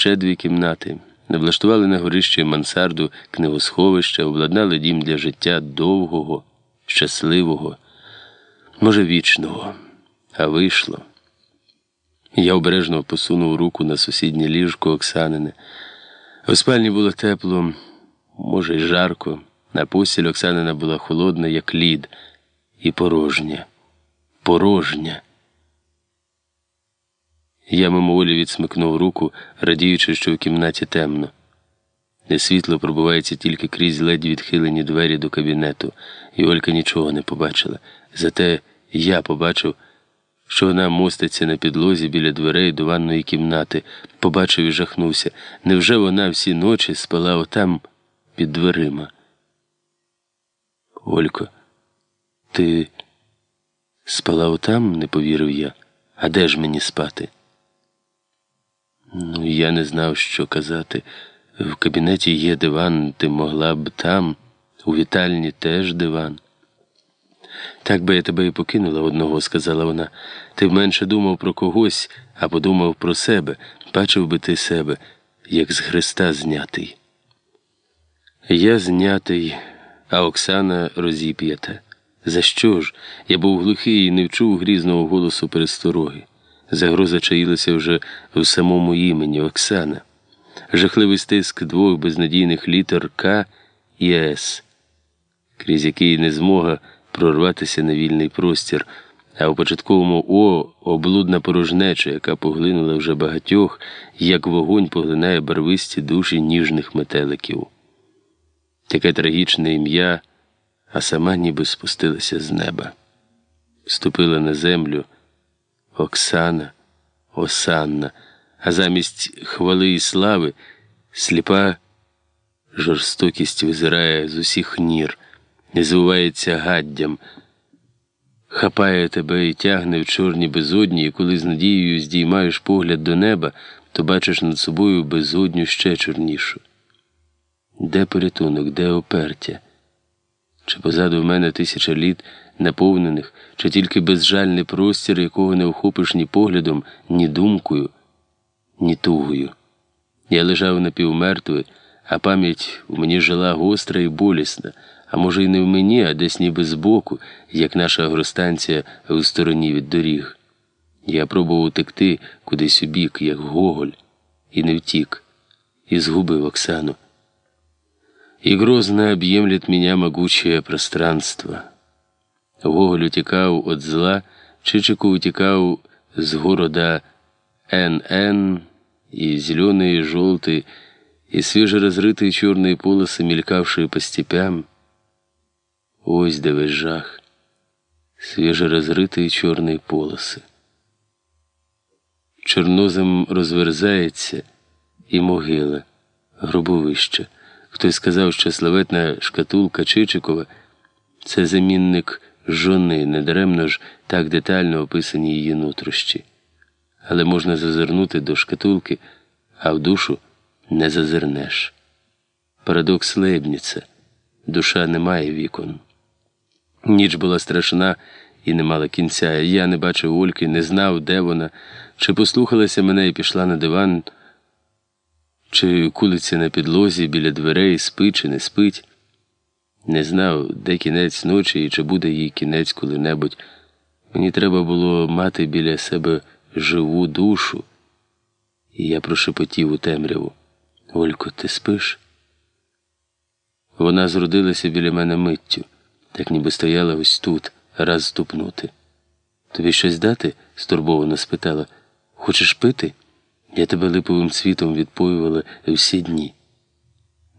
ще дві кімнати, облаштували на горищі мансарду книгосховища, обладнали дім для життя довгого, щасливого, може, вічного, а вийшло. Я обережно посунув руку на сусіднє ліжко Оксанине. У спальні було тепло, може, й жарко. На постіль Оксанина була холодна, як лід, і порожня, порожня. Я мимоволі відсмикнув руку, радіючи, що в кімнаті темно. Де світло пробувається тільки крізь ледь відхилені двері до кабінету, і Олька нічого не побачила. Зате я побачив, що вона моститься на підлозі біля дверей до ванної кімнати, побачив і жахнувся. Невже вона всі ночі спала отам під дверима? Олько, ти спала отам, не повірив я. А де ж мені спати? Я не знав, що казати. В кабінеті є диван, ти могла б там, у вітальні теж диван. Так би я тебе і покинула одного, сказала вона. Ти б менше думав про когось, а подумав про себе, бачив би ти себе, як з Христа знятий. Я знятий, а Оксана розіп'ята. За що ж? Я був глухий і не вчув грізного голосу перестороги. Загроза чаїлася вже в самому імені Оксана, жахливий стиск двох безнадійних літер К і С, крізь який не змога прорватися на вільний простір, а у початковому О облудна порожнеча, яка поглинула вже багатьох, як вогонь поглинає барвисті душі ніжних метеликів. Таке трагічне ім'я, а сама ніби спустилася з неба, ступила на землю. Оксана, Осанна, а замість хвали і слави сліпа жорстокість визирає з усіх нір, не звивається гаддям, хапає тебе і тягне в чорні безодні, і коли з надією здіймаєш погляд до неба, то бачиш над собою безодню ще чорнішу. Де порятунок, де опертя? Чи позаду в мене тисяча літ наповнених, чи тільки безжальний простір, якого не охопиш ні поглядом, ні думкою, ні тугою. Я лежав напівмертвий, а пам'ять у мені жила гостра і болісна, а може, й не в мені, а десь ніби збоку, як наша агростанція у стороні від доріг. Я пробував утекти кудись у бік, як Гоголь, і не втік, і згубив Оксану И грозно объемлет меня могучее пространство. Гоголь утікав від зла, Чичику утікав з города НН, и зеленые, и желтые, и свежеразрытые черные полосы, мелькавшие по степям. Ось де весь жах, свежеразритые чорні полоси. Чорнозем розверзається і могила, гробовище. Хтось сказав, що славетна шкатулка Чичикова це замінник жони, недаремно ж так детально описані її нутрощі. Але можна зазирнути до шкатулки, а в душу не зазирнеш. Парадокс Лейбніца. душа не має вікон. Ніч була страшна і не мала кінця. Я не бачив Ольки, не знав, де вона, чи послухалася мене і пішла на диван чи кулиться на підлозі біля дверей, спить чи не спить. Не знав, де кінець ночі і чи буде їй кінець коли-небудь. Мені треба було мати біля себе живу душу. І я прошепотів у темряву. Олько, ти спиш? Вона зродилася біля мене миттю, так ніби стояла ось тут, раз ступнути. Тобі щось дати? стурбовано спитала. Хочеш пити? Я тебе липовим цвітом відпоювала всі дні.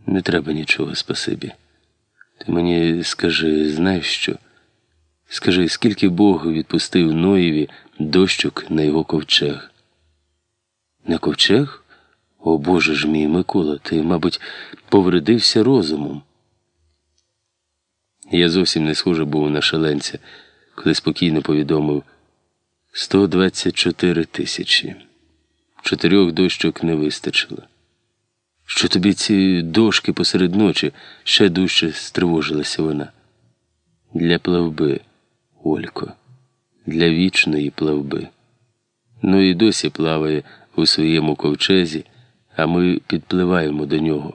Не треба нічого, спасибі. Ти мені скажи, знаєш що? Скажи, скільки Бог відпустив Ноєві дощок на його ковчег? На ковчег? О Боже ж мій Микола, ти, мабуть, повредився розумом. Я зовсім не схожа був на шаленця, коли спокійно повідомив 124 тисячі. Чотирьох дощок не вистачило. Що тобі ці дошки посеред ночі ще дужче стривожилася вона. Для плавби, Олько, для вічної плавби. Ну і досі плаває у своєму ковчезі, а ми підпливаємо до нього.